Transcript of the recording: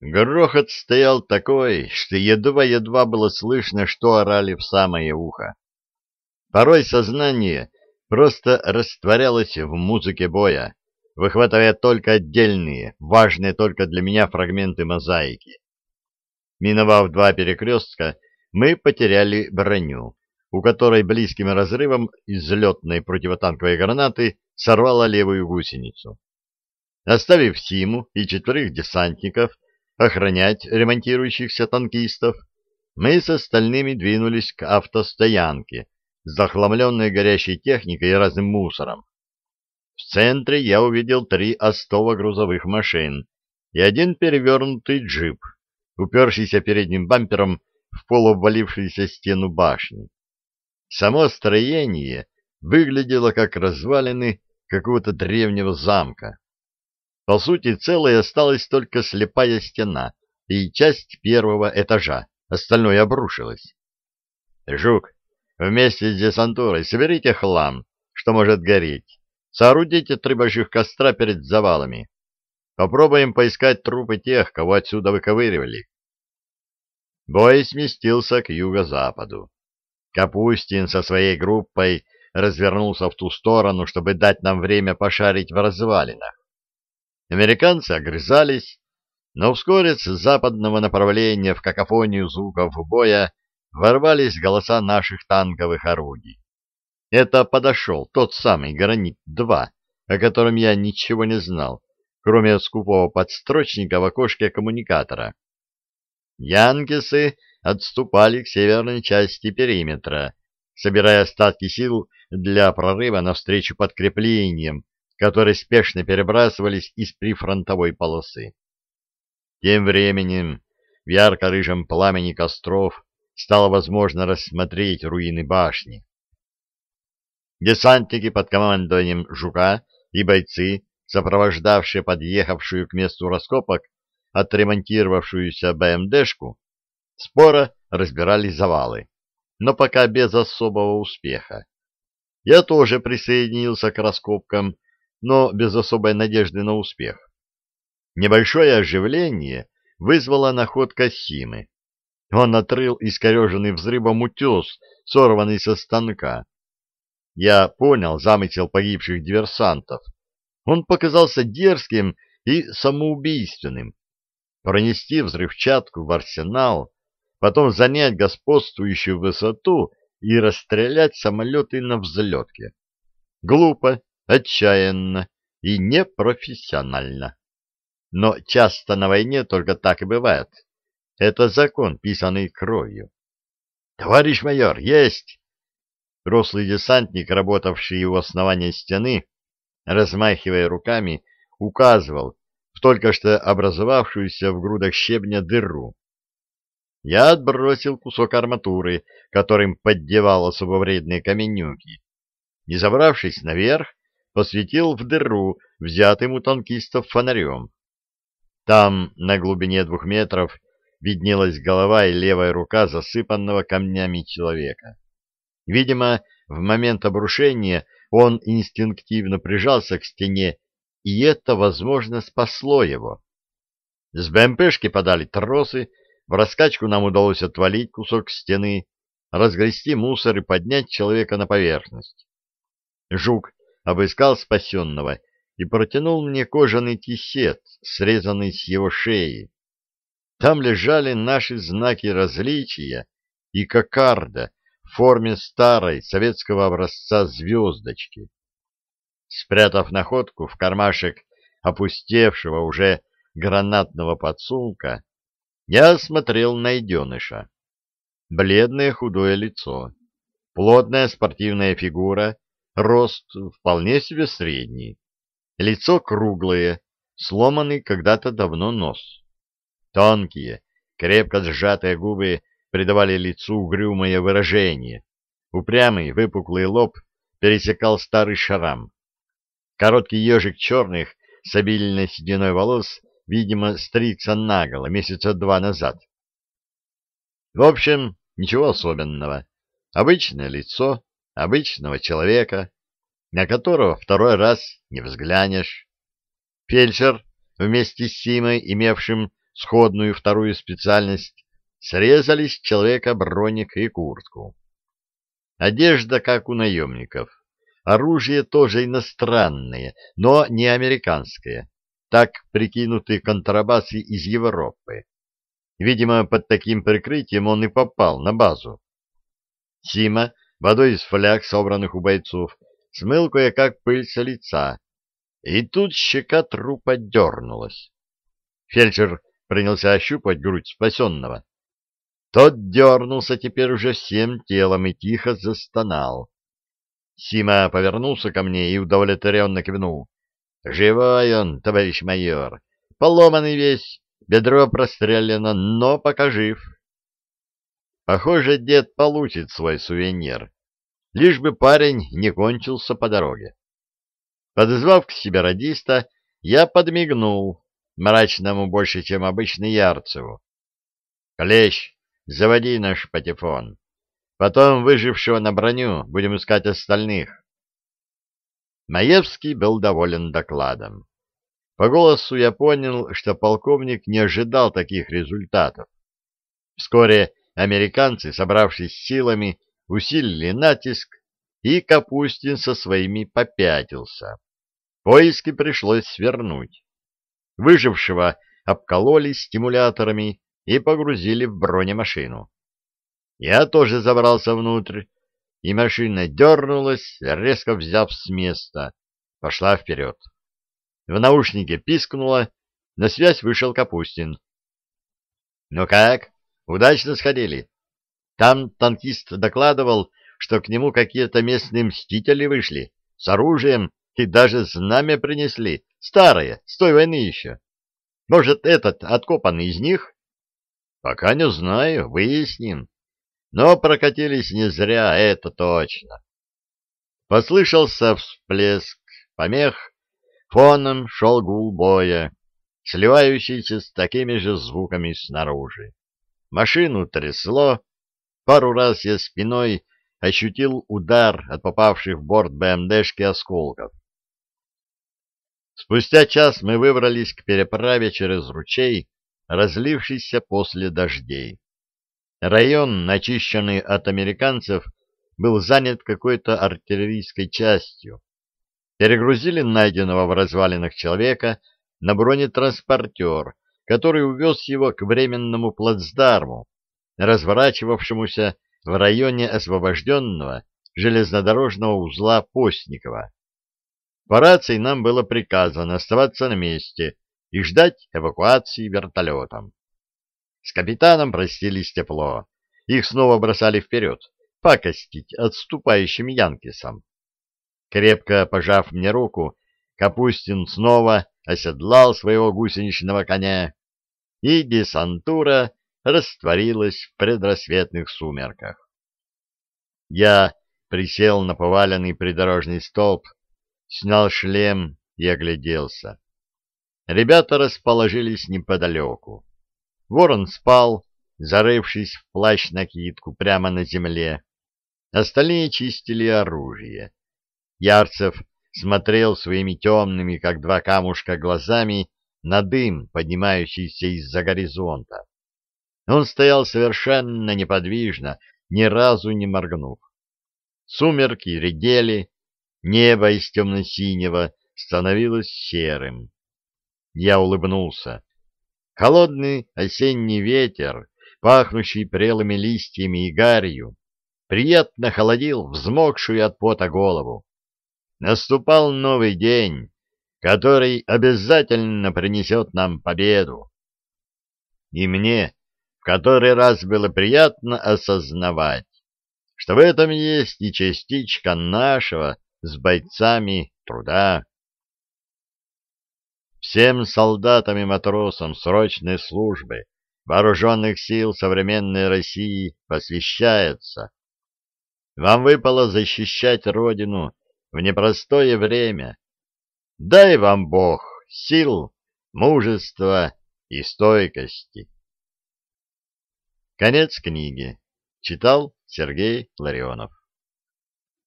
Грохот стоял такой, что едва-едва было слышно, что орали в самое ухо. Порой сознание просто растворялось в музыке боя, выхватывая только отдельные, важные только для меня фрагменты мозаики. Миновав два перекрестка, мы потеряли броню, у которой близким разрывом из летной противотанковой гранаты сорвала левую гусеницу. Оставив Симу и четверых десантников, охранять ремонтирующихся танкистов, мы с остальными двинулись к автостоянке, захламленной горящей техникой и разным мусором. В центре я увидел три остова грузовых машин и один перевернутый джип, упершийся передним бампером в полуобвалившуюся стену башни. Само строение выглядело как развалины какого-то древнего замка. По сути, целой осталась только слепая стена и часть первого этажа, остальное обрушилось. «Жук, вместе с десантурой соберите хлам, что может гореть. Соорудите три больших костра перед завалами. Попробуем поискать трупы тех, кого отсюда выковыривали». Бой сместился к юго-западу. Капустин со своей группой развернулся в ту сторону, чтобы дать нам время пошарить в развалинах. Американцы огрызались, но вскоре с западного направления в какофонию звуков боя ворвались голоса наших танковых орудий. Это подошел тот самый «Гранит-2», о котором я ничего не знал, кроме скупого подстрочника в окошке коммуникатора. Янкисы отступали к северной части периметра, собирая остатки сил для прорыва навстречу подкреплениям, которые спешно перебрасывались из прифронтовой полосы. Тем временем в ярко-рыжем пламени костров стало возможно рассмотреть руины башни. Десантники под командованием Жука и бойцы, сопровождавшие подъехавшую к месту раскопок отремонтировавшуюся БМДшку, споро разбирали завалы, но пока без особого успеха. Я тоже присоединился к раскопкам но без особой надежды на успех. Небольшое оживление вызвала находка Симы. Он отрыл искореженный взрывом утес, сорванный со станка. Я понял замысел погибших диверсантов. Он показался дерзким и самоубийственным. Пронести взрывчатку в арсенал, потом занять господствующую высоту и расстрелять самолеты на взлетке. Глупо отчаянно и непрофессионально. Но часто на войне только так и бывает. Это закон, писанный кровью. «Товарищ майор, есть!» Рослый десантник, работавший у основания стены, размахивая руками, указывал в только что образовавшуюся в грудах щебня дыру. Я отбросил кусок арматуры, которым поддевал особо вредные каменюки, и, забравшись наверх, посветил в дыру взятым у танкистов фонарем. Там, на глубине двух метров, виднелась голова и левая рука засыпанного камнями человека. Видимо, в момент обрушения он инстинктивно прижался к стене, и это, возможно, спасло его. С БМПшки подали тросы, в раскачку нам удалось отвалить кусок стены, разгрести мусор и поднять человека на поверхность. Жук обыскал спасенного и протянул мне кожаный кисет, срезанный с его шеи. Там лежали наши знаки различия и кокарда в форме старой советского образца звездочки. Спрятав находку в кармашек опустевшего уже гранатного подсумка, я осмотрел найденыша. Бледное худое лицо, плотная спортивная фигура Рост вполне себе средний. Лицо круглое, сломанный когда-то давно нос. Тонкие, крепко сжатые губы придавали лицу угрюмое выражение. Упрямый, выпуклый лоб пересекал старый шрам. Короткий ежик черных с обильной сединой волос, видимо, стригся наголо месяца два назад. В общем, ничего особенного. Обычное лицо, обычного человека, на которого второй раз не взглянешь. Фельдшер вместе с Симой, имевшим сходную вторую специальность, срезали с человека броник и куртку. Одежда, как у наемников. Оружие тоже иностранное, но не американское. Так прикинутые контрабасы из Европы. Видимо, под таким прикрытием он и попал на базу. Сима водой из фляг, собранных у бойцов, смыл кое-как пыль со лица. И тут щека трупа дернулась. Фельдшер принялся ощупать грудь спасенного. Тот дернулся теперь уже всем телом и тихо застонал. Сима повернулся ко мне и удовлетворенно кивнул. — Живой он, товарищ майор, поломанный весь, бедро прострелено, но пока жив. Похоже, дед получит свой сувенир, лишь бы парень не кончился по дороге. Подозвав к себе радиста, я подмигнул, мрачному больше, чем обычно Ярцеву. — Клещ, заводи наш патефон. Потом выжившего на броню будем искать остальных. Маевский был доволен докладом. По голосу я понял, что полковник не ожидал таких результатов. Вскоре американцы, собравшись силами, усилили натиск, и Капустин со своими попятился. Поиски пришлось свернуть. Выжившего обкололи стимуляторами и погрузили в бронемашину. Я тоже забрался внутрь, и машина дернулась, резко взяв с места, пошла вперед. В наушнике пискнуло, на связь вышел Капустин. — Ну как, удачно сходили? Там танкист докладывал, что к нему какие-то местные мстители вышли, с оружием и даже знамя принесли, старое, с той войны еще. Может, этот откопанный из них? Пока не знаю, выясним. Но прокатились не зря, это точно. Послышался всплеск, помех, фоном шел гул боя, сливающийся с такими же звуками снаружи. Машину трясло, пару раз я спиной ощутил удар от попавших в борт БМДшки осколков. Спустя час мы выбрались к переправе через ручей, разлившийся после дождей. Район, очищенный от американцев, был занят какой-то артиллерийской частью. Перегрузили найденного в развалинах человека на бронетранспортер, который увез его к временному плацдарму, разворачивавшемуся в районе освобожденного железнодорожного узла Постникова. По рации нам было приказано оставаться на месте и ждать эвакуации вертолетом. С капитаном простились тепло. Их снова бросали вперед, пакостить отступающим янкисам. Крепко пожав мне руку, Капустин снова оседлал своего гусеничного коня, и десантура растворилась в предрассветных сумерках. Я присел на поваленный придорожный столб, снял шлем и огляделся. Ребята расположились неподалеку. Ворон спал, зарывшись в плащ-накидку прямо на земле. Остальные чистили оружие. Ярцев смотрел своими темными, как два камушка, глазами на дым, поднимающийся из-за горизонта. Он стоял совершенно неподвижно, ни разу не моргнув. Сумерки редели, небо из темно-синего становилось серым. Я улыбнулся. Холодный осенний ветер, пахнущий прелыми листьями и гарью, приятно холодил взмокшую от пота голову. Наступал новый день, который обязательно принесет нам победу. И мне в который раз было приятно осознавать, что в этом есть и частичка нашего с бойцами труда. Всем солдатам и матросам срочной службы вооруженных сил современной России посвящается. Вам выпало защищать Родину в непростое время. Дай вам Бог сил, мужества и стойкости. Конец книги. Читал Сергей Ларионов.